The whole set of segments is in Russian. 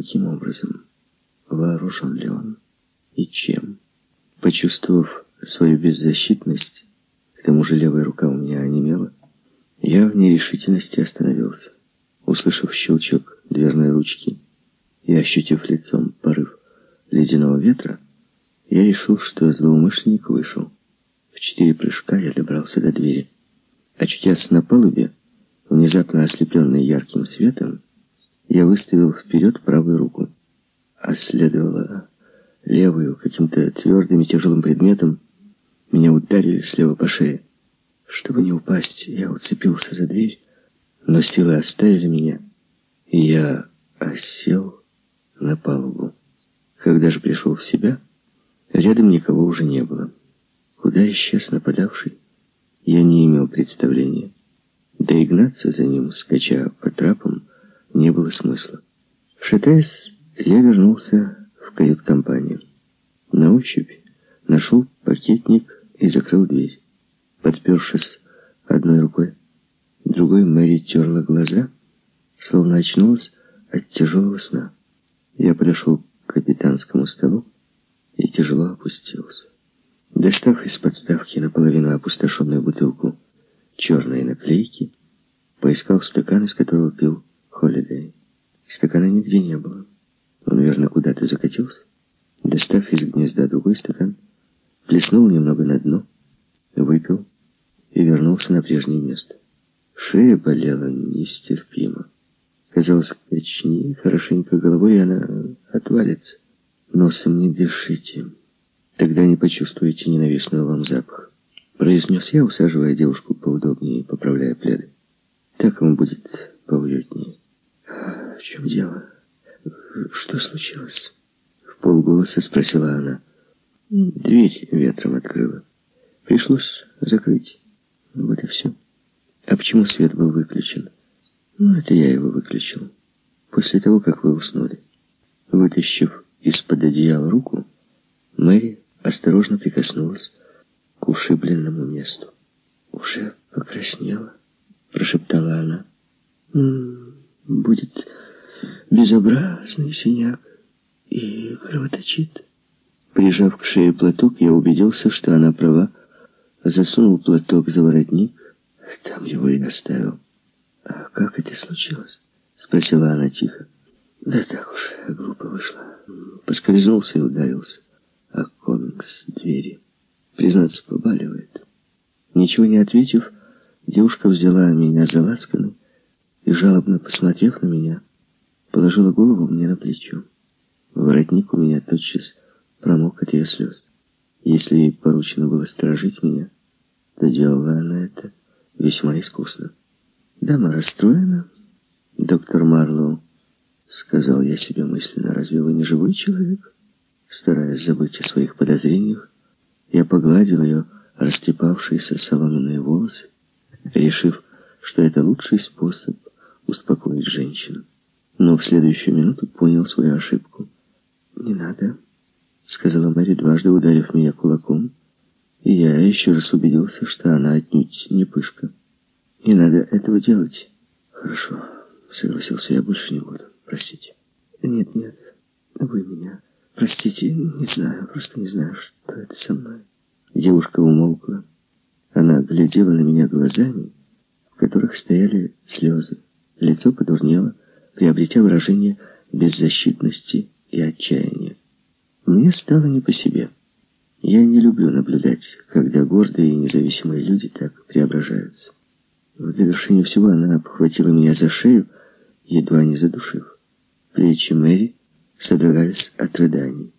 каким образом, вооружен ли он и чем. Почувствовав свою беззащитность, к тому же левая рука у меня онемела, я в нерешительности остановился. Услышав щелчок дверной ручки и ощутив лицом порыв ледяного ветра, я решил, что злоумышленник вышел. В четыре прыжка я добрался до двери. Очутясь на палубе, внезапно ослепленный ярким светом, я выставил вперед правую руку, а следовало левую каким-то твердым и тяжелым предметом. Меня ударили слева по шее. Чтобы не упасть, я уцепился за дверь, но силы оставили меня, и я осел на палубу. Когда же пришел в себя, рядом никого уже не было. Куда исчез нападавший, я не имел представления. Да и гнаться за ним, скача по трапам, не было смысла. Шатаясь, я вернулся в кают-компанию. На ощупь нашел пакетник и закрыл дверь. Подпершись одной рукой, другой Мэри терла глаза, словно очнулась от тяжелого сна. Я подошел к капитанскому столу и тяжело опустился. Достав из подставки наполовину опустошенную бутылку черной наклейки, поискал стакан, из которого пил Холидей. Стакана нигде не было. Он, наверное, куда-то закатился. Достав из гнезда другой стакан, плеснул немного на дно, выпил и вернулся на прежнее место. Шея болела нестерпимо. Казалось, качни хорошенько головой, и она отвалится. Носом не дышите. Тогда не почувствуете ненавистного вам запах. Произнес я, усаживая девушку поудобнее и поправляя пледы. Так ему будет поуютнее. В чем дело? Что случилось? В полголоса спросила она. Дверь ветром открыла. Пришлось закрыть. Вот и все. А почему свет был выключен? Ну, это я его выключил. После того, как вы уснули. Вытащив из-под одеяла руку, Мэри осторожно прикоснулась к ушибленному месту. «Уже покраснела», — прошептала она. «М -м, «Будет безобразный синяк и кровоточит». Прижав к шее платок, я убедился, что она права, засунул платок за воротник, там его и оставил. «А как это случилось?» — спросила она тихо. «Да так уж, глупо вышло. Поскользнулся и ударился а комикс двери. Признаться, побаливает. Ничего не ответив, девушка взяла меня за лацканы и, жалобно посмотрев на меня, положила голову мне на плечо. Воротник у меня тотчас промок от ее слез. Если ей поручено было сторожить меня, то делала она это весьма искусно. Дама расстроена. Доктор Марлоу, сказал я себе мысленно, разве вы не живой человек? Стараясь забыть о своих подозрениях, я погладил ее растрепавшиеся соломенные волосы, решив, что это лучший способ успокоить женщину. Но в следующую минуту понял свою ошибку. «Не надо», — сказала Мэри, дважды ударив меня кулаком, и я еще раз убедился, что она отнюдь не пышка. «Не надо этого делать». «Хорошо», — согласился я, — «больше не буду. Простите». «Нет, нет, вы меня...» Простите, не знаю, просто не знаю, что это со мной. Девушка умолкла. Она глядела на меня глазами, в которых стояли слезы. Лицо подурнело, приобретя выражение беззащитности и отчаяния. Мне стало не по себе. Я не люблю наблюдать, когда гордые и независимые люди так преображаются. В довершение всего она обхватила меня за шею, едва не задушив. Плечи Мэри содрогались от рыданий.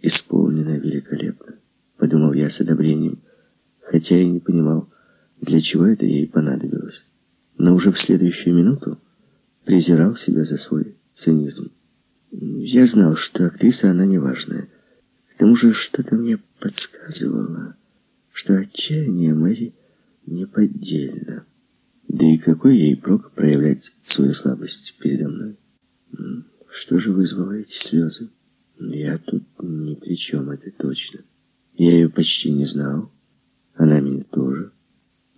«Исполнено великолепно», — подумал я с одобрением, хотя и не понимал, для чего это ей понадобилось. Но уже в следующую минуту презирал себя за свой цинизм. Я знал, что актриса она неважная. К тому же что-то мне подсказывало, что отчаяние Мэри неподдельно. Да и какой ей прок проявлять свою слабость передо мной? Что же вызвало эти слезы? Я тут ни при чем, это точно. Я ее почти не знал. Она меня тоже.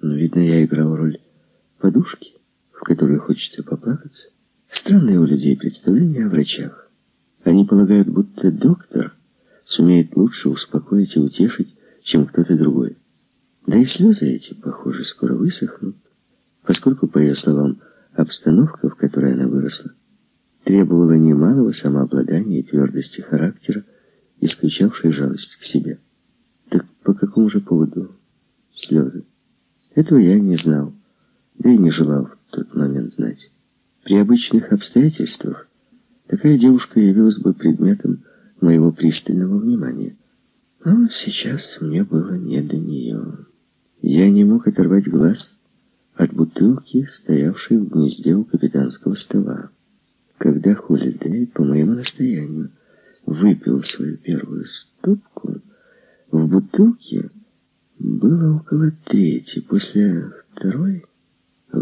Но, видно, я играл роль подушки, в которой хочется поплакаться. Странное у людей представление о врачах. Они полагают, будто доктор сумеет лучше успокоить и утешить, чем кто-то другой. Да и слезы эти, похоже, скоро высохнут, поскольку, по ее словам, обстановка, в которой она выросла, требовала немалого самообладания и твердости характера, исключавшей жалость к себе. Так по какому же поводу слезы? Этого я не знал, да и не желал в тот момент знать. При обычных обстоятельствах такая девушка явилась бы предметом моего пристального внимания. Но сейчас мне было не до нее. Я не мог оторвать глаз от бутылки, стоявшей в гнезде у капитанского стола. Когда Холидей, по моему настоянию, выпил свою первую стопку, в бутылке было около трети. После второй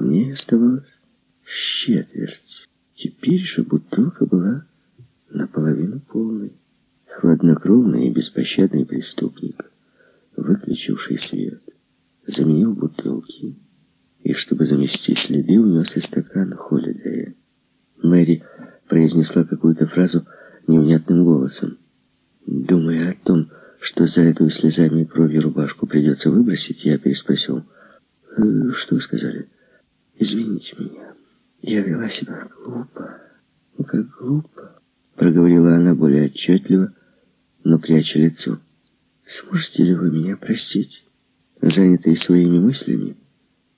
в ней оставалось четверть. Теперь же бутылка была наполовину полной. Хладнокровный и беспощадный преступник, выключивший свет, заменил бутылки и, чтобы замести следы, унес и стакан Холидея. Мэри произнесла какую-то фразу невнятным голосом. Думая о том, что за эту слезами и кровью рубашку придется выбросить, я переспросил. «Э, «Что вы сказали?» «Извините меня. Я вела себя глупо. Ну, как глупо», — проговорила она более отчетливо, но пряча лицо. «Сможете ли вы меня простить?» Занятый своими мыслями,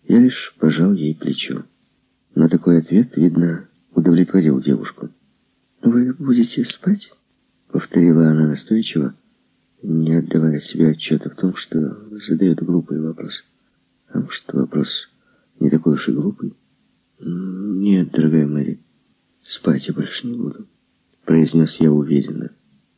я лишь пожал ей плечо. Но такой ответ, видно, удовлетворил девушку. «Вы будете спать?» — повторила она настойчиво, не отдавая себе отчета в том, что задает глупый вопрос. А может, вопрос не такой уж и глупый? «Нет, дорогая Мэри, спать я больше не буду», — произнес я уверенно.